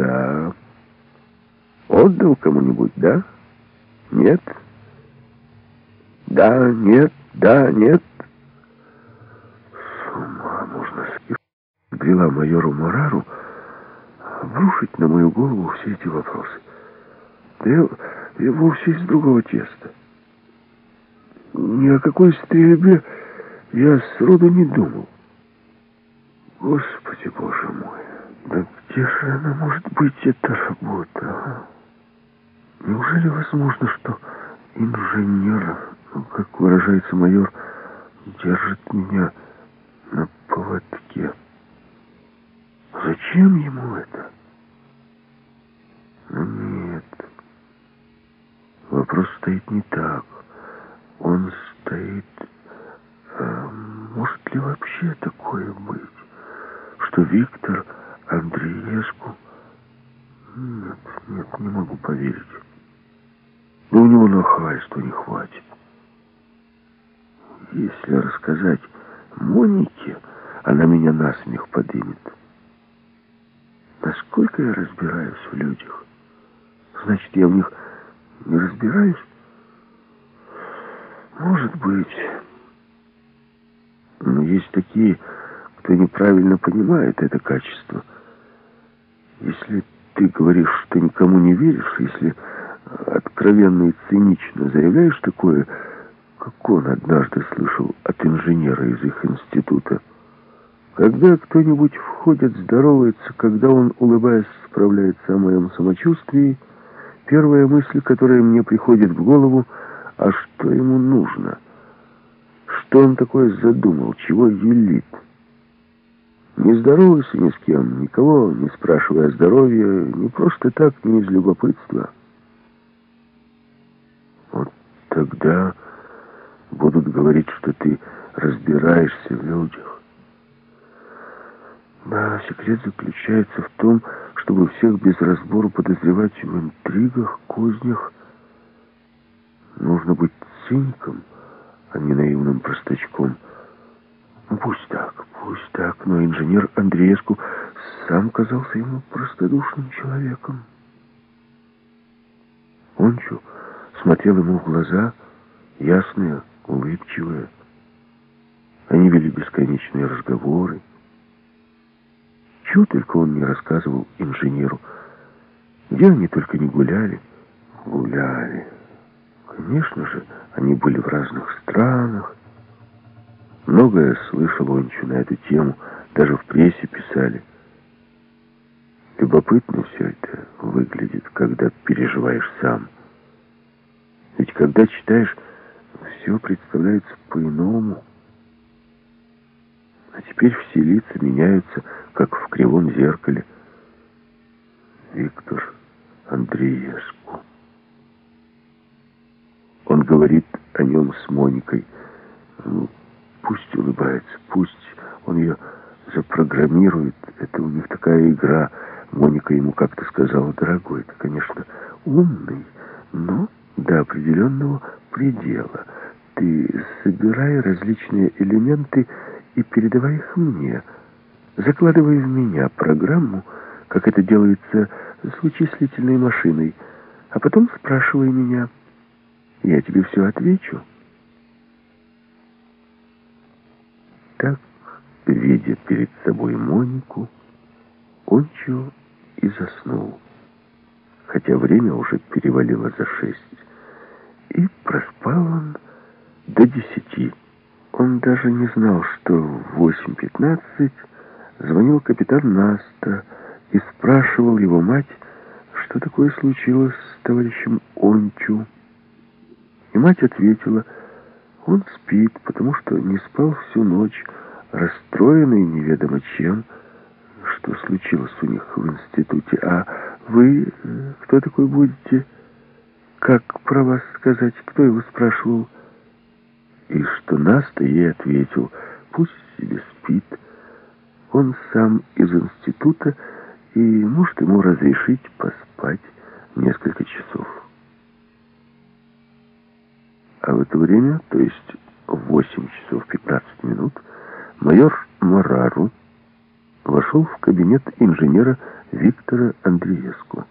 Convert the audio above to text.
Да. Отдал кому-нибудь, да? Нет? Да, нет, да, нет. С ума можно скиф. Брела майору Морару обрушить на мою голову все эти вопросы. Да я, я вовсе из другого теста. Ни о какой стрельбе я сроду не думал. Господи, Боже мой, где же она может быть, эта работа? А? Неужели возможно, что инженер, ну, как выражается майор, держит меня на поводке? Зачем ему это? Ну нет, вопрос стоит не так. Он стоит... А может ли вообще такое быть? Что Виктор Андреевску... Нет, нет, не могу поверить. Но у него нахальства не хватит. Если рассказать Монике, она меня насмех подымет. Насколько я разбираюсь в людях? Значит, я в них не разбираюсь? Может быть. Но есть такие, кто неправильно понимает это качество. Если ты говоришь, что никому не веришь, если откровенно и цинично заявляешь такое, как он однажды слышал от инженера из их института, когда кто-нибудь входит, здоровается, когда он, улыбаясь, справляется о моем самочувствии, первая мысль, которая мне приходит в голову — а что ему нужно? Что он такое задумал? Чего юлит? Не здоровайся ни с кем, никого не спрашивая о здоровье, не просто так, не из любопытства. Вот тогда будут говорить, что ты разбираешься в людях. Да, секрет заключается в том, чтобы всех без разбору подозревать в интригах, кознях, Нужно быть циником, а не наивным простачком. Пусть так, пусть так, но инженер Андреевску сам казался ему простодушным человеком. Ончу смотрел ему в глаза, ясные, улыбчивые. Они вели бесконечные разговоры. Чего только он не рассказывал инженеру. Где они только не гуляли. Гуляли. Конечно же, они были в разных странах. Многое слышал Ончу на эту тему, даже в прессе писали. Любопытно все это выглядит, когда переживаешь сам. Ведь когда читаешь, все представляется по-иному. А теперь все лица меняются, как в кривом зеркале. Виктор Андреевску. Он говорит о нем с Моникой. Ну, пусть улыбается, пусть он ее запрограммирует. Это у них такая игра. Моника ему как-то сказала, дорогой, ты, конечно, умный, но до определенного предела. Ты собирай различные элементы и передавай их мне. Закладывай в меня программу, как это делается с вычислительной машиной, а потом спрашивай меня — я тебе все отвечу. Так, видя перед собой Монику, Ончо и заснул, хотя время уже перевалило за шесть. И проспал он до десяти. Он даже не знал, что в восемь пятнадцать звонил капитан Наста и спрашивал его мать, что такое случилось с товарищем Ончу. И мать ответила, он спит, потому что не спал всю ночь, расстроенный неведомо чем, что случилось у них в институте. А вы э, кто такой будете? Как про вас сказать? Кто его спрашивал? И что Наста ей ответил, пусть себе спит. Он сам из института, и может ему разрешить поспать несколько часов. А в это время, то есть в 8 часов 15 минут, майор Морару вошел в кабинет инженера Виктора Андреевску.